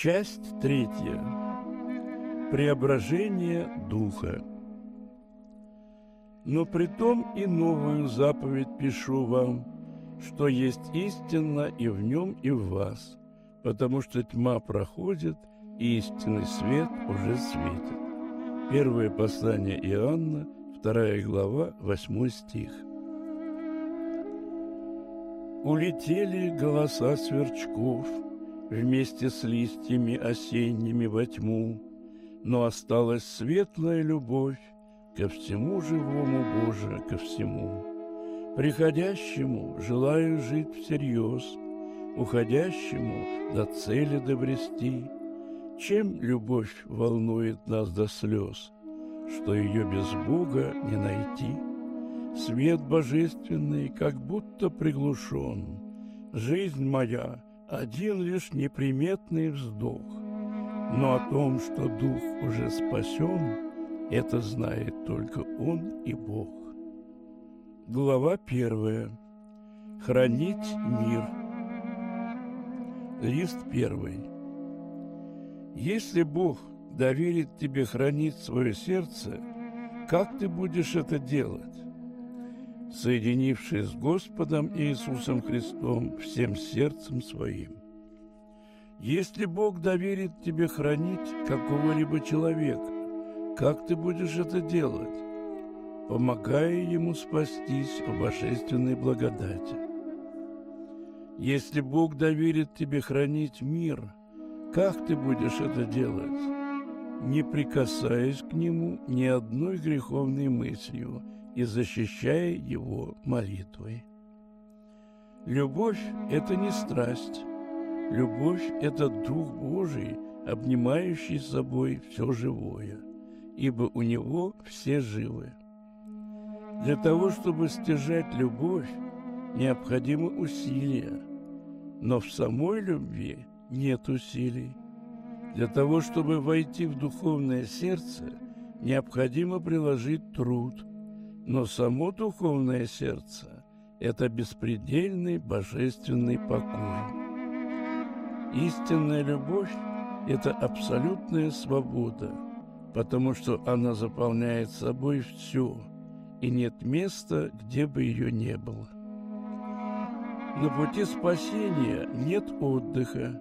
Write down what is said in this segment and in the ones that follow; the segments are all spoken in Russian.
Часть третья. Преображение Духа. Но при том и новую заповедь пишу вам, что есть истинно и в нем, и в вас, потому что тьма проходит, и истинный свет уже светит. Первое послание Иоанна, вторая глава, восьмой стих. Улетели голоса сверчков Вместе с листьями осенними во тьму, Но осталась светлая любовь Ко всему живому, Боже, ко всему. Приходящему желаю жить всерьез, Уходящему до цели добрести. Чем любовь волнует нас до слез, Что ее без Бога не найти? Свет божественный как будто приглушен. Жизнь моя — один лишь неприметный вздох. Но о том, что дух уже спасен, это знает только он и Бог. Глава первая. Хранить мир. Лист первый. Если Бог доверит тебе хранить свое сердце, как ты будешь это делать? Соединившись с Господом Иисусом Христом всем сердцем своим. Если Бог доверит тебе хранить какого-либо человека, как ты будешь это делать? Помогая ему спастись в божественной благодати. Если Бог доверит тебе хранить мир, как ты будешь это делать? Не прикасаясь к нему ни одной греховной мыслью – и защищая его молитвой. Любовь – это не страсть. Любовь – это Дух Божий, обнимающий собой все живое, ибо у Него все живы. Для того, чтобы стяжать любовь, необходимы усилия, но в самой любви нет усилий. Для того, чтобы войти в духовное сердце, необходимо приложить труд, но само духовное сердце – это беспредельный божественный покой. Истинная любовь – это абсолютная свобода, потому что она заполняет собой все, и нет места, где бы ее не было. На пути спасения нет отдыха,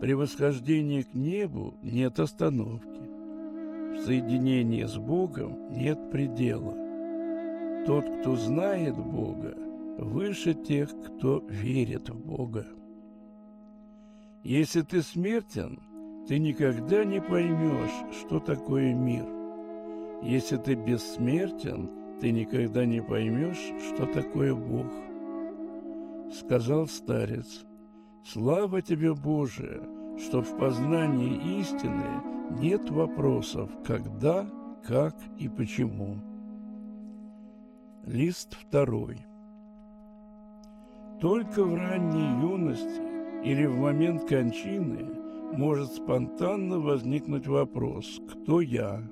при восхождении к небу нет остановки, в соединении с Богом нет предела. Тот, кто знает Бога, выше тех, кто верит в Бога. Если ты смертен, ты никогда не поймешь, что такое мир. Если ты бессмертен, ты никогда не поймешь, что такое Бог. Сказал старец, «Слава тебе, Боже, что в познании истины нет вопросов «когда», «как» и «почему». Лист второй. Только в ранней юности или в момент кончины может спонтанно возникнуть вопрос «Кто я?».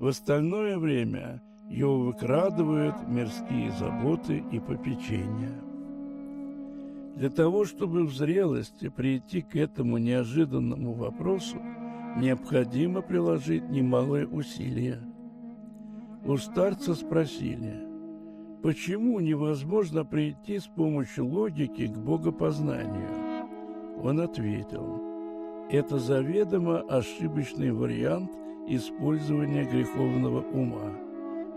В остальное время его выкрадывают мирские заботы и попечения. Для того, чтобы в зрелости прийти к этому неожиданному вопросу, необходимо приложить немалые усилия. У старца спросили – Почему невозможно прийти с помощью логики к богопознанию? Он ответил, это заведомо ошибочный вариант использования греховного ума,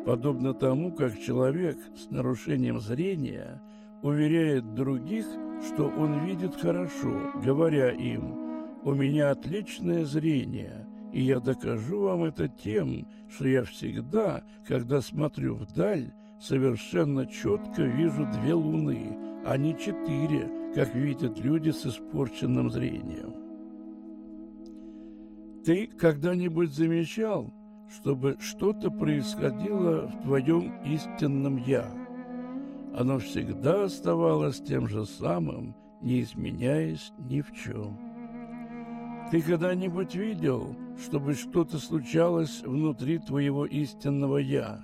подобно тому, как человек с нарушением зрения уверяет других, что он видит хорошо, говоря им «У меня отличное зрение, и я докажу вам это тем, что я всегда, когда смотрю вдаль, совершенно четко вижу две луны, а не четыре, как видят люди с испорченным зрением. Ты когда-нибудь замечал, чтобы что-то происходило в твоем истинном «я»? Оно всегда оставалось тем же самым, не изменяясь ни в чем. Ты когда-нибудь видел, чтобы что-то случалось внутри твоего истинного «я»?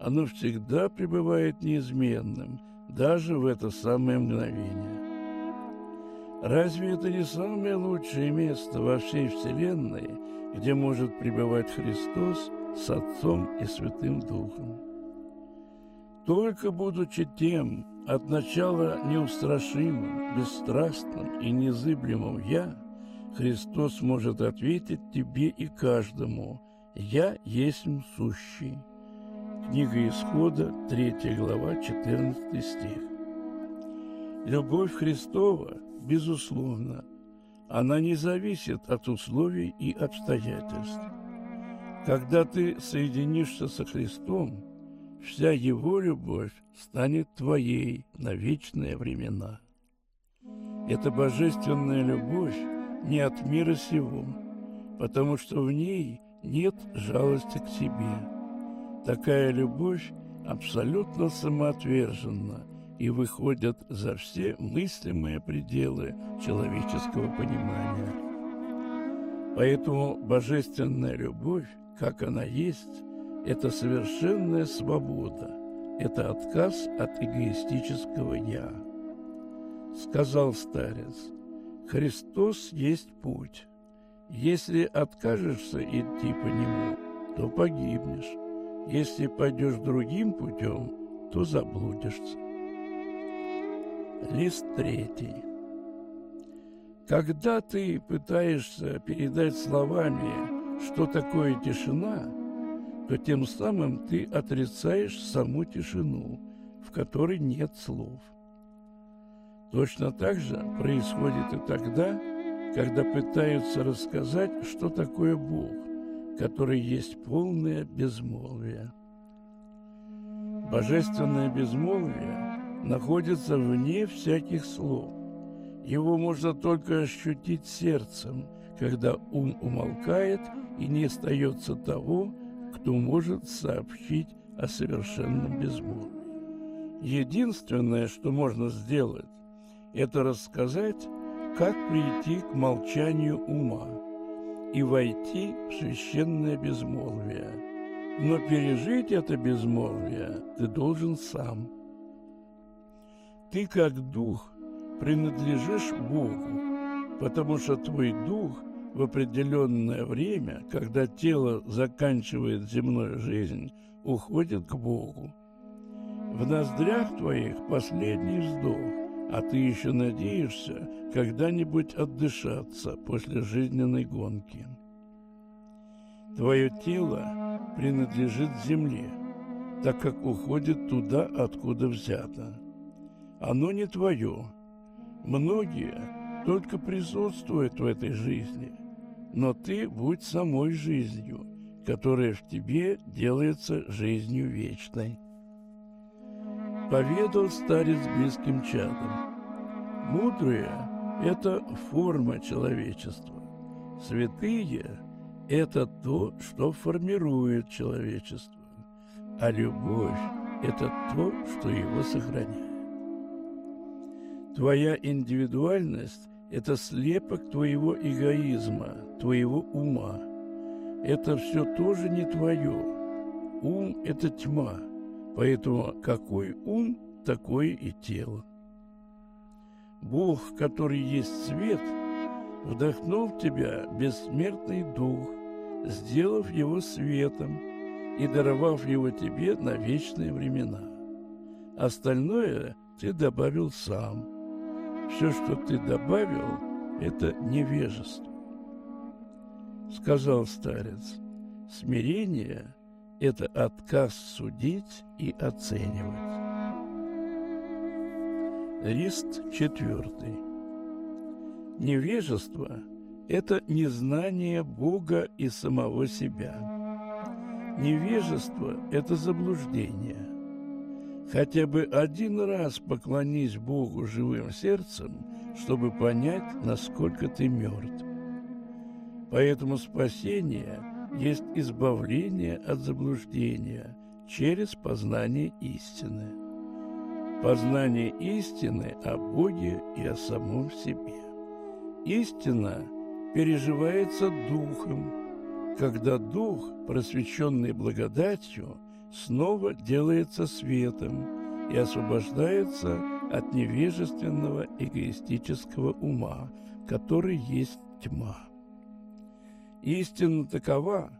Оно всегда пребывает неизменным, даже в это самое мгновение. Разве это не самое лучшее место во всей Вселенной, где может пребывать Христос с Отцом и Святым Духом? Только будучи тем, от начала неустрашимым, бесстрастным и незыблемым «Я», Христос может ответить тебе и каждому «Я есть сущий». Книга Исхода, 3 глава, 14 стих. Любовь Христова, безусловно, она не зависит от условий и обстоятельств. Когда ты соединишься со Христом, вся Его любовь станет твоей на вечные времена. Эта божественная любовь не от мира сего, потому что в ней нет жалости к себе. Такая любовь абсолютно самоотверженна и выходит за все мыслимые пределы человеческого понимания. Поэтому божественная любовь, как она есть, это совершенная свобода, это отказ от эгоистического «я». Сказал старец, Христос есть путь. Если откажешься идти по нему, то погибнешь. Если пойдешь другим путем, то заблудишься. Лист третий. Когда ты пытаешься передать словами, что такое тишина, то тем самым ты отрицаешь саму тишину, в которой нет слов. Точно так же происходит и тогда, когда пытаются рассказать, что такое Бог, который есть полное безмолвие. Божественное безмолвие находится вне всяких слов. Его можно только ощутить сердцем, когда ум умолкает и не остается того, кто может сообщить о совершенном безмолвии. Единственное, что можно сделать, это рассказать, как прийти к молчанию ума и войти в священное безмолвие. Но пережить это безмолвие ты должен сам. Ты как дух принадлежишь Богу, потому что твой дух в определенное время, когда тело заканчивает земную жизнь, уходит к Богу. В ноздрях твоих последний вздох, а ты еще надеешься когда-нибудь отдышаться после жизненной гонки. Твое тело принадлежит земле, так как уходит туда, откуда взято. Оно не твое. Многие только присутствуют в этой жизни, но ты будь самой жизнью, которая в тебе делается жизнью вечной поведал старец близким чадом. Мудрые – это форма человечества. Святые – это то, что формирует человечество. А любовь – это то, что его сохраняет. Твоя индивидуальность – это слепок твоего эгоизма, твоего ума. Это все тоже не твое. Ум – это тьма – Поэтому какой ум, такое и тело. Бог, который есть свет, вдохнул в тебя бессмертный дух, сделав его светом и даровав его тебе на вечные времена. Остальное ты добавил сам. Все, что ты добавил, это невежество. Сказал старец, смирение – это отказ судить и оценивать. Лист четвертый. Невежество – это незнание Бога и самого себя. Невежество – это заблуждение. Хотя бы один раз поклонись Богу живым сердцем, чтобы понять, насколько ты мертв. Поэтому спасение – есть избавление от заблуждения через познание истины. Познание истины о Боге и о самом себе. Истина переживается духом, когда дух, просвещенный благодатью, снова делается светом и освобождается от невежественного эгоистического ума, который есть тьма. Истина такова,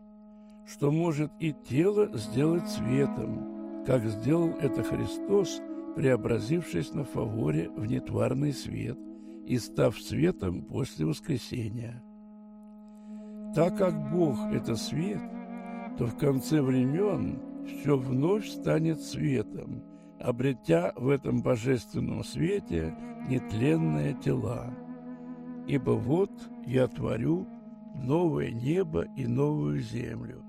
что может и тело сделать светом, как сделал это Христос, преобразившись на фаворе в нетварный свет и став светом после воскресения. Так как Бог – это свет, то в конце времен все вновь станет светом, обретя в этом божественном свете нетленные тела. Ибо вот я творю новое небо и новую землю,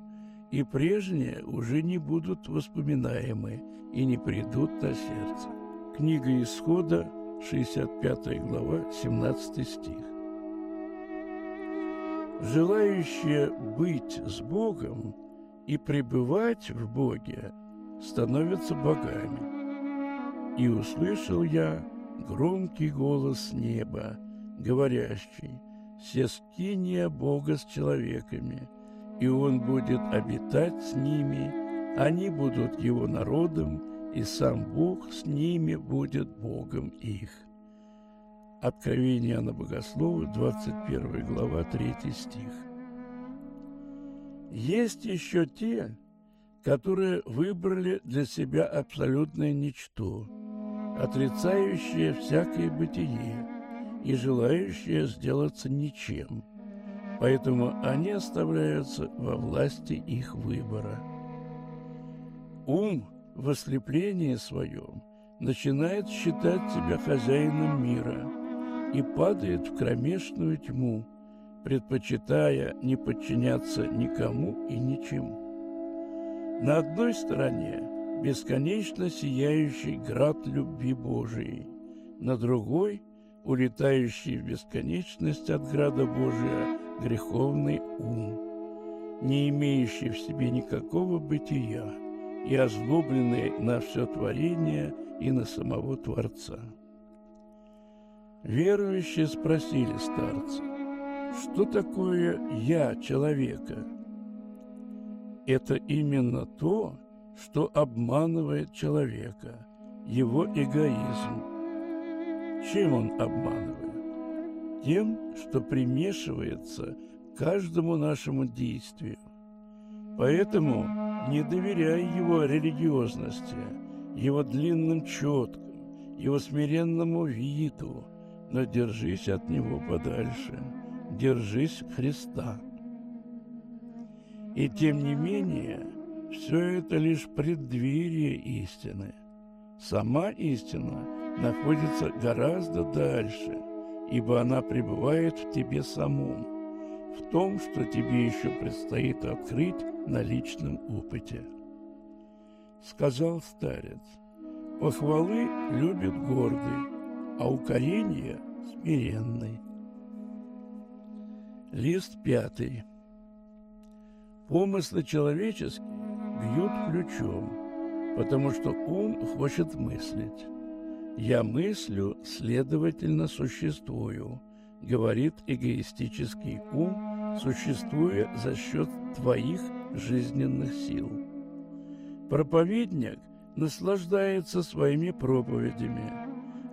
и прежние уже не будут воспоминаемы и не придут на сердце. Книга Исхода, 65 глава, 17 стих. Желающие быть с Богом и пребывать в Боге становятся богами. И услышал я громкий голос неба, говорящий, «Все скиния Бога с человеками, и Он будет обитать с ними, они будут Его народом, и сам Бог с ними будет Богом их». Откровение на Богослова, 21 глава, 3 стих. Есть еще те, которые выбрали для себя абсолютное ничто, отрицающее всякое бытие и желающее сделаться ничем. Поэтому они оставляются во власти их выбора. Ум в ослеплении своем начинает считать себя хозяином мира и падает в кромешную тьму, предпочитая не подчиняться никому и ничему. На одной стороне бесконечно сияющий град любви Божией, на другой – улетающий в бесконечность от града Божия греховный ум, не имеющий в себе никакого бытия и озлобленный на все творение и на самого Творца. Верующие спросили старца, что такое «я» человека? Это именно то, что обманывает человека, его эгоизм. Чем он обманывает? Тем, что примешивается к каждому нашему действию. Поэтому не доверяй его религиозности, его длинным четкам, его смиренному виду, но держись от него подальше – держись Христа. И тем не менее, все это лишь преддверие истины. Сама истина находится гораздо дальше, ибо она пребывает в тебе самом, в том, что тебе еще предстоит открыть на личном опыте. Сказал старец, похвалы любит гордый, а укорение смиренный. Лист пятый. Помыслы человеческие бьют ключом, потому что ум хочет мыслить. «Я мыслю, следовательно, существую», — говорит эгоистический ум, существуя за счет твоих жизненных сил. Проповедник наслаждается своими проповедями,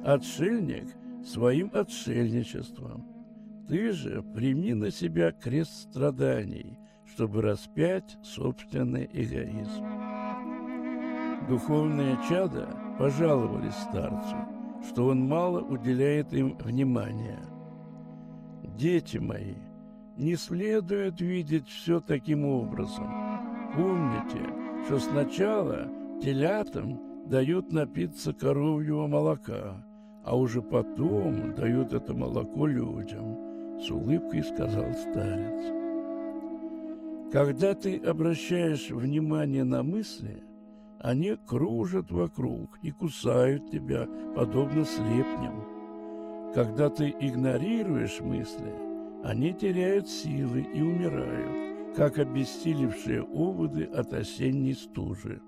отшельник — своим отшельничеством — ты же прими на себя крест страданий, чтобы распять собственный эгоизм. Духовные чада пожаловались старцу, что он мало уделяет им внимания. Дети мои, не следует видеть все таким образом. Помните, что сначала телятам дают напиться коровьего молока, а уже потом дают это молоко людям – с улыбкой сказал старец. Когда ты обращаешь внимание на мысли, они кружат вокруг и кусают тебя, подобно слепням. Когда ты игнорируешь мысли, они теряют силы и умирают, как обессилевшие оводы от осенней стужи.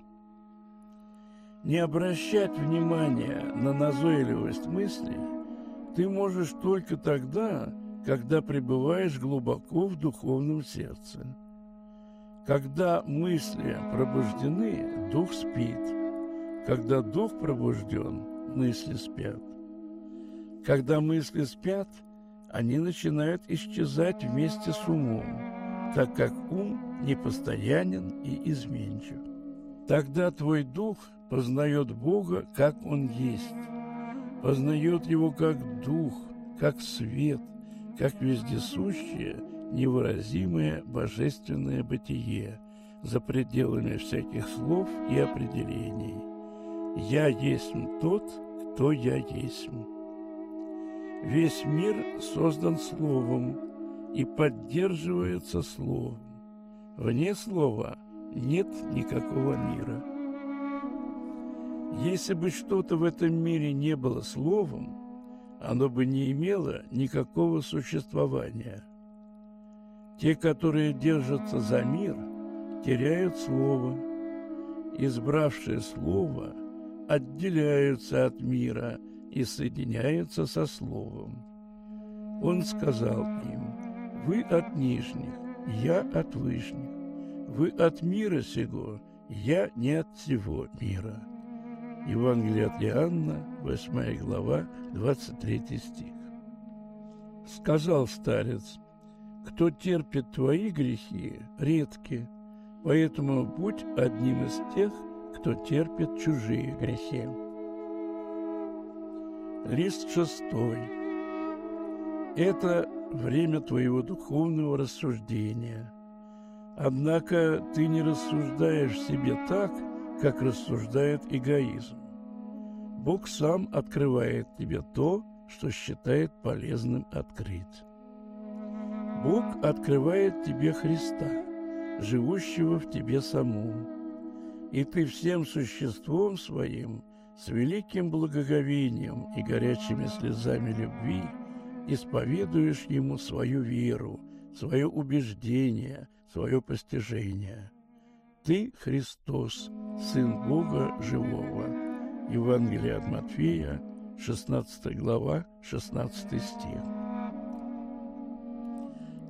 Не обращать внимания на назойливость мыслей ты можешь только тогда, когда пребываешь глубоко в духовном сердце. Когда мысли пробуждены, дух спит. Когда дух пробужден, мысли спят. Когда мысли спят, они начинают исчезать вместе с умом, так как ум непостоянен и изменчив. Тогда твой дух познает Бога, как Он есть, познает Его как дух, как свет, как вездесущее, невыразимое божественное бытие за пределами всяких слов и определений. «Я есть тот, кто я есть». Весь мир создан Словом и поддерживается Словом. Вне Слова нет никакого мира. Если бы что-то в этом мире не было Словом, оно бы не имело никакого существования. Те, которые держатся за мир, теряют Слово. Избравшие Слово отделяются от мира – и соединяются со Словом. Он сказал им, «Вы от нижних, я от вышних, вы от мира сего, я не от всего мира». Евангелие от Иоанна, 8 глава, 23 стих. Сказал старец, «Кто терпит твои грехи, редки, поэтому будь одним из тех, кто терпит чужие грехи». Лист шестой. Это время твоего духовного рассуждения. Однако ты не рассуждаешь себе так, как рассуждает эгоизм. Бог сам открывает тебе то, что считает полезным открыть. Бог открывает тебе Христа, живущего в тебе самом, и ты всем существом своим с великим благоговением и горячими слезами любви исповедуешь Ему свою веру, свое убеждение, свое постижение. Ты Христос, Сын Бога Живого. Евангелие от Матфея, 16 глава, 16 стих.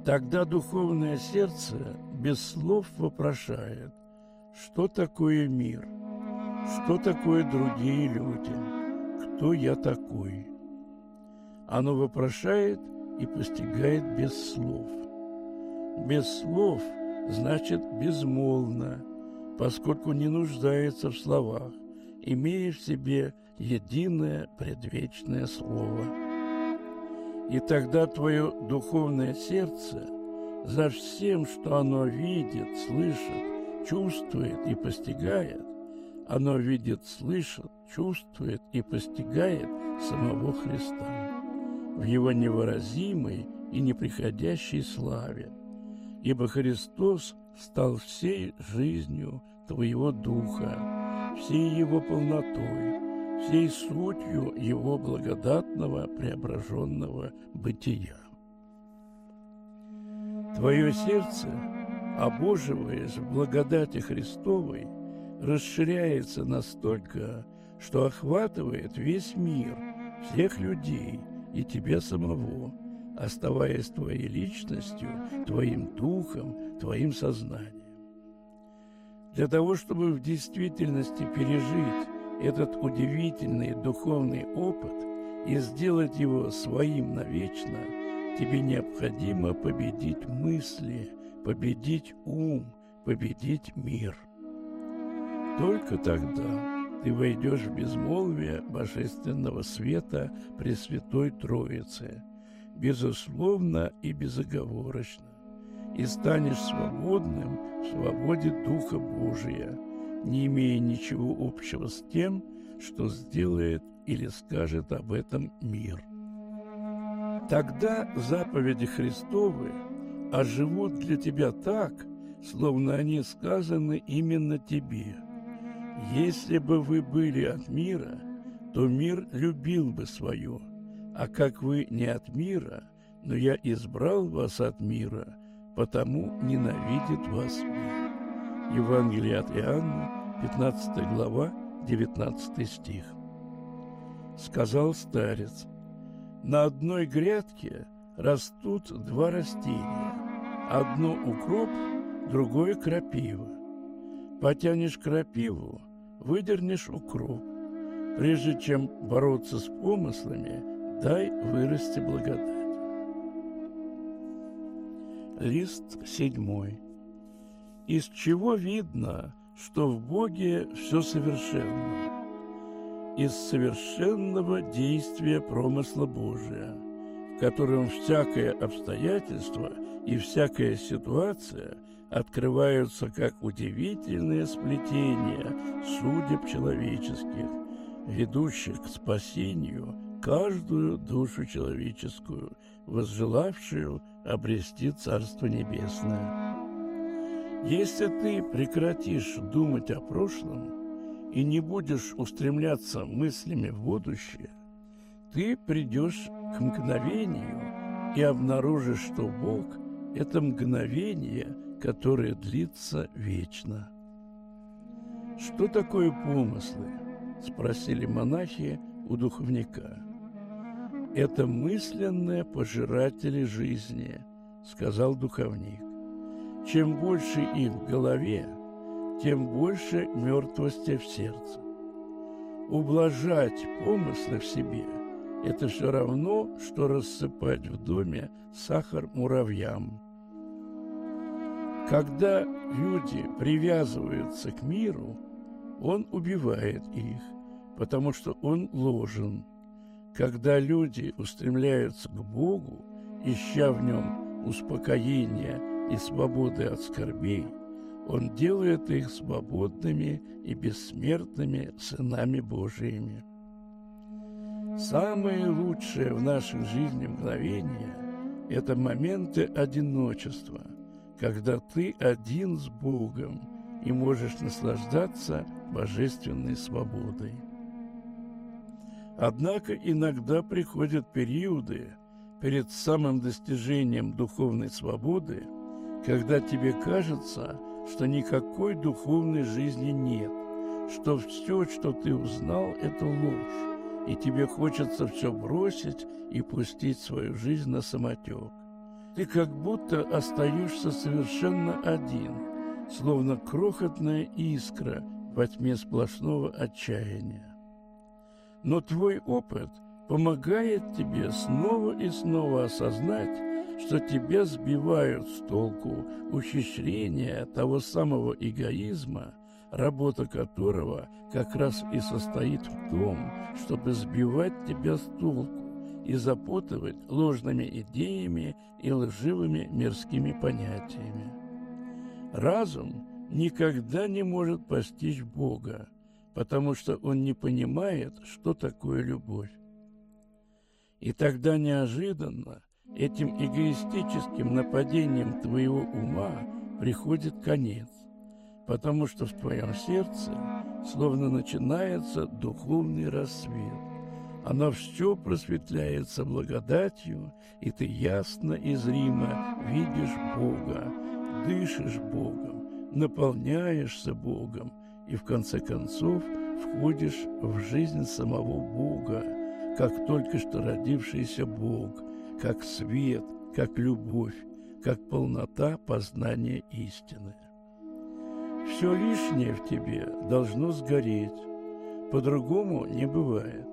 Тогда духовное сердце без слов вопрошает, что такое мир – что такое другие люди? Кто я такой? Оно вопрошает и постигает без слов. Без слов значит безмолвно, поскольку не нуждается в словах, имея в себе единое предвечное слово. И тогда твое духовное сердце за всем, что оно видит, слышит, чувствует и постигает, оно видит, слышит, чувствует и постигает самого Христа в Его невыразимой и неприходящей славе. Ибо Христос стал всей жизнью Твоего Духа, всей Его полнотой, всей сутью Его благодатного преображенного бытия. Твое сердце, обоживаясь в благодати Христовой, расширяется настолько, что охватывает весь мир, всех людей и тебя самого, оставаясь твоей личностью, твоим духом, твоим сознанием. Для того, чтобы в действительности пережить этот удивительный духовный опыт и сделать его своим навечно, тебе необходимо победить мысли, победить ум, победить мир – только тогда ты войдешь в безмолвие божественного света Пресвятой Троицы, безусловно и безоговорочно, и станешь свободным в свободе Духа Божия, не имея ничего общего с тем, что сделает или скажет об этом мир. Тогда заповеди Христовы оживут для тебя так, словно они сказаны именно тебе – если бы вы были от мира, то мир любил бы свое, а как вы не от мира, но я избрал вас от мира, потому ненавидит вас мир. Евангелие от Иоанна, 15 глава, 19 стих. Сказал старец, на одной грядке растут два растения, одно укроп, другое крапива. Потянешь крапиву, выдернешь укроп. Прежде чем бороться с помыслами, дай вырасти благодать. Лист седьмой. Из чего видно, что в Боге все совершенно? Из совершенного действия промысла Божия, в котором всякое обстоятельство и всякая ситуация открываются как удивительные сплетения судеб человеческих, ведущих к спасению каждую душу человеческую, возжелавшую обрести Царство Небесное. Если ты прекратишь думать о прошлом и не будешь устремляться мыслями в будущее, ты придешь к мгновению и обнаружишь, что Бог – это мгновение, которое длится вечно. «Что такое помыслы?» – спросили монахи у духовника. «Это мысленные пожиратели жизни», – сказал духовник. «Чем больше их в голове, тем больше мертвости в сердце. Ублажать помыслы в себе – это все равно, что рассыпать в доме сахар муравьям. Когда люди привязываются к миру, он убивает их, потому что он ложен – когда люди устремляются к Богу, ища в нем успокоения и свободы от скорбей, Он делает их свободными и бессмертными сынами Божиими. Самые лучшие в нашей жизни мгновения – это моменты одиночества, когда ты один с Богом и можешь наслаждаться божественной свободой. Однако иногда приходят периоды перед самым достижением духовной свободы, когда тебе кажется, что никакой духовной жизни нет, что все, что ты узнал, это ложь, и тебе хочется все бросить и пустить свою жизнь на самотек. Ты как будто остаешься совершенно один, словно крохотная искра во тьме сплошного отчаяния. Но твой опыт помогает тебе снова и снова осознать, что тебя сбивают с толку ухищрения того самого эгоизма, работа которого как раз и состоит в том, чтобы сбивать тебя с толку и запутывать ложными идеями и лживыми мирскими понятиями. Разум никогда не может постичь Бога, потому что он не понимает, что такое любовь. И тогда неожиданно этим эгоистическим нападением твоего ума приходит конец, потому что в твоем сердце словно начинается духовный рассвет. Оно все просветляется благодатью, и ты ясно и зримо видишь Бога, дышишь Богом, наполняешься Богом, и в конце концов входишь в жизнь самого Бога, как только что родившийся Бог, как свет, как любовь, как полнота познания истины. Все лишнее в тебе должно сгореть, по-другому не бывает.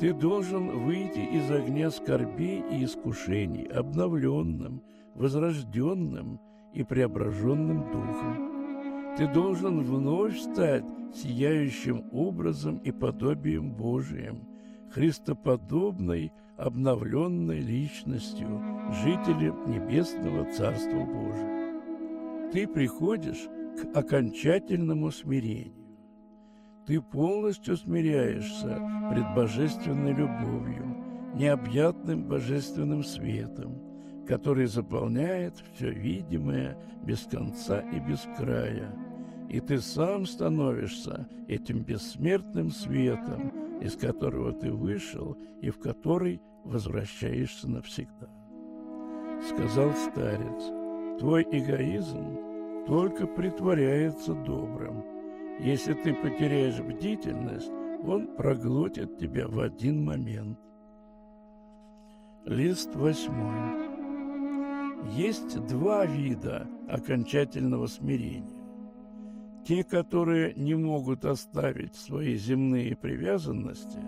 Ты должен выйти из огня скорбей и искушений обновленным, возрожденным и преображенным духом. Ты должен вновь стать сияющим образом и подобием Божиим, христоподобной, обновленной личностью, жителем Небесного Царства Божия. Ты приходишь к окончательному смирению. Ты полностью смиряешься пред божественной любовью, необъятным божественным светом, который заполняет все видимое без конца и без края – и ты сам становишься этим бессмертным светом, из которого ты вышел и в который возвращаешься навсегда. Сказал старец, твой эгоизм только притворяется добрым. Если ты потеряешь бдительность, он проглотит тебя в один момент. Лист восьмой. Есть два вида окончательного смирения Те, которые не могут оставить свои земные привязанности,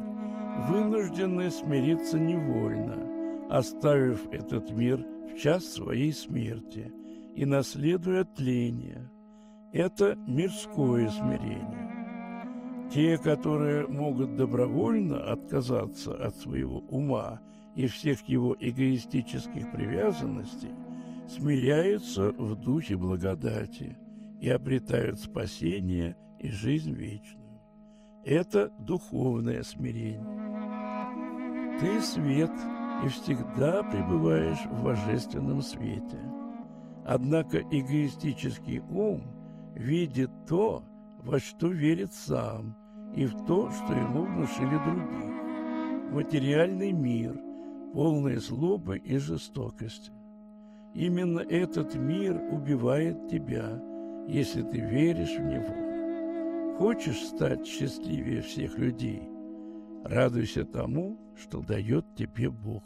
вынуждены смириться невольно, оставив этот мир в час своей смерти и наследуя тление. Это мирское смирение. Те, которые могут добровольно отказаться от своего ума и всех его эгоистических привязанностей, смиряются в духе благодати – и обретают спасение и жизнь вечную. Это духовное смирение. Ты свет и всегда пребываешь в божественном свете. Однако эгоистический ум видит то, во что верит сам, и в то, что ему внушили другие. Материальный мир, полный злобы и жестокости. Именно этот мир убивает тебя – если ты веришь в Него. Хочешь стать счастливее всех людей, радуйся тому, что дает тебе Бог.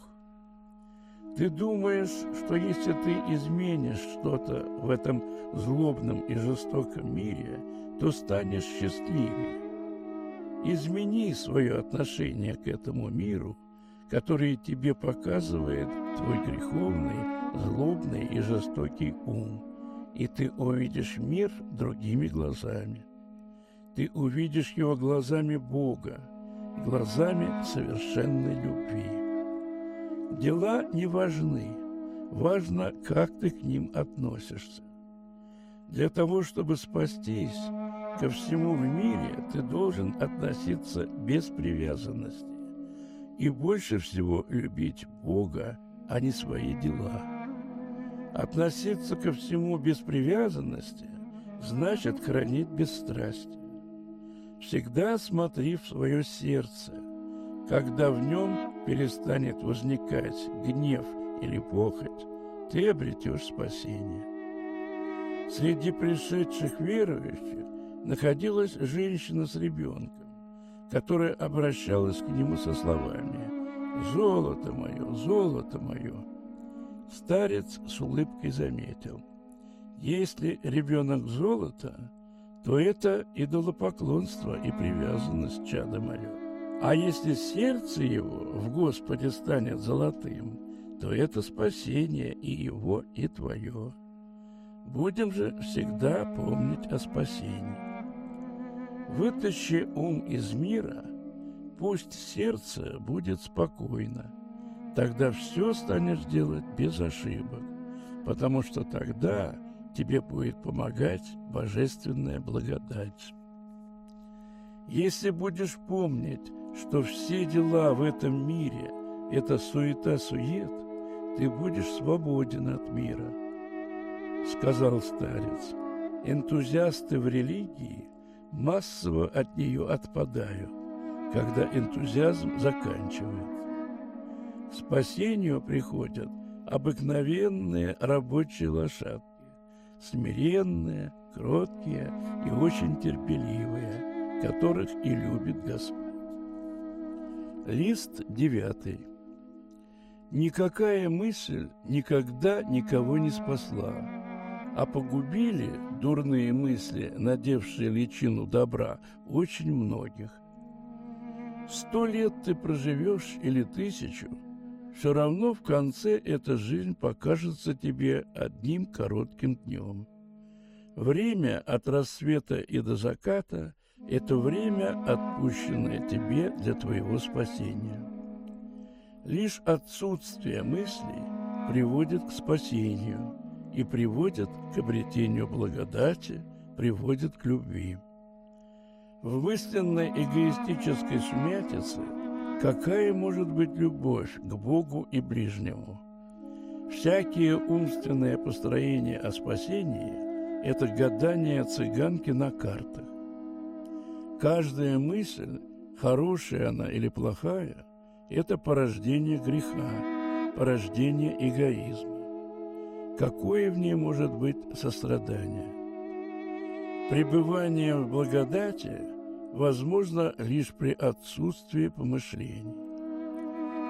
Ты думаешь, что если ты изменишь что-то в этом злобном и жестоком мире, то станешь счастливее. Измени свое отношение к этому миру, который тебе показывает твой греховный, злобный и жестокий ум – и ты увидишь мир другими глазами. Ты увидишь его глазами Бога, глазами совершенной любви. Дела не важны, важно, как ты к ним относишься. Для того, чтобы спастись, ко всему в мире ты должен относиться без привязанности и больше всего любить Бога, а не свои дела. Относиться ко всему без привязанности значит хранить бесстрастие. Всегда смотри в свое сердце, когда в нем перестанет возникать гнев или похоть, ты обретешь спасение. Среди пришедших верующих находилась женщина с ребенком, которая обращалась к нему со словами «Золото мое, золото мое, Старец с улыбкой заметил. Если ребенок золото, то это идолопоклонство и привязанность чада мое. А если сердце его в Господе станет золотым, то это спасение и его, и твое. Будем же всегда помнить о спасении. Вытащи ум из мира, пусть сердце будет спокойно, тогда все станешь делать без ошибок, потому что тогда тебе будет помогать божественная благодать. Если будешь помнить, что все дела в этом мире – это суета-сует, ты будешь свободен от мира. Сказал старец, энтузиасты в религии массово от нее отпадают, когда энтузиазм заканчивается спасению приходят обыкновенные рабочие лошадки, смиренные, кроткие и очень терпеливые, которых и любит Господь. Лист девятый. Никакая мысль никогда никого не спасла, а погубили дурные мысли, надевшие личину добра, очень многих. Сто лет ты проживешь или тысячу – все равно в конце эта жизнь покажется тебе одним коротким днем. Время от рассвета и до заката – это время, отпущенное тебе для твоего спасения. Лишь отсутствие мыслей приводит к спасению и приводит к обретению благодати, приводит к любви. В мысленной эгоистической сумятице – Какая может быть любовь к Богу и ближнему? Всякие умственные построения о спасении – это гадание цыганки на картах. Каждая мысль, хорошая она или плохая, это порождение греха, порождение эгоизма. Какое в ней может быть сострадание? Пребывание в благодати – возможно лишь при отсутствии помышлений.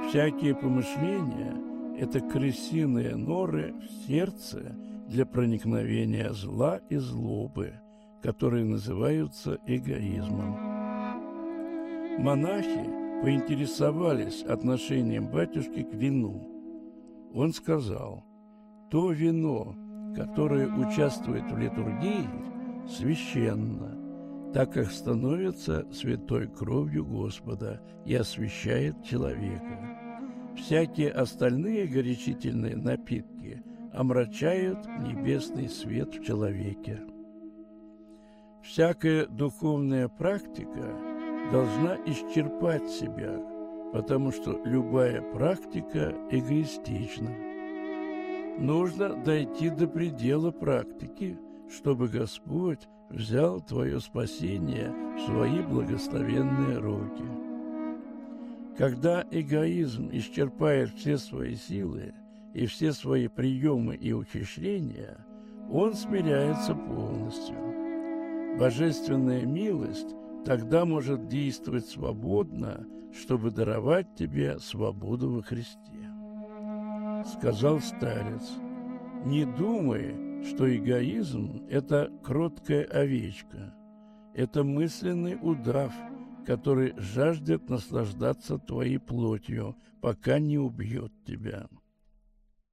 Всякие помышления – это крысиные норы в сердце для проникновения зла и злобы, которые называются эгоизмом. Монахи поинтересовались отношением батюшки к вину. Он сказал, то вино, которое участвует в литургии, священно, так как становится святой кровью Господа и освящает человека. Всякие остальные горячительные напитки омрачают небесный свет в человеке. Всякая духовная практика должна исчерпать себя, потому что любая практика эгоистична. Нужно дойти до предела практики, чтобы Господь взял твое спасение в свои благословенные руки. Когда эгоизм исчерпает все свои силы и все свои приемы и ухищрения, он смиряется полностью. Божественная милость тогда может действовать свободно, чтобы даровать тебе свободу во Христе. Сказал старец, не думай, что эгоизм – это кроткая овечка, это мысленный удав, который жаждет наслаждаться твоей плотью, пока не убьет тебя.